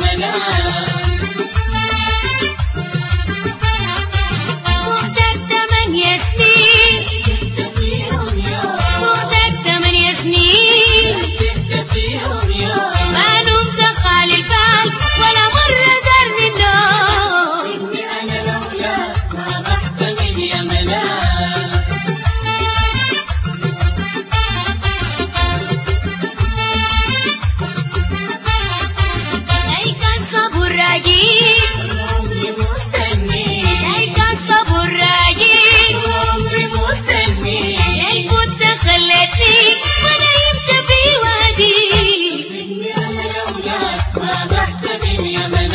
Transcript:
بعتمل لولاك ما يا ملاك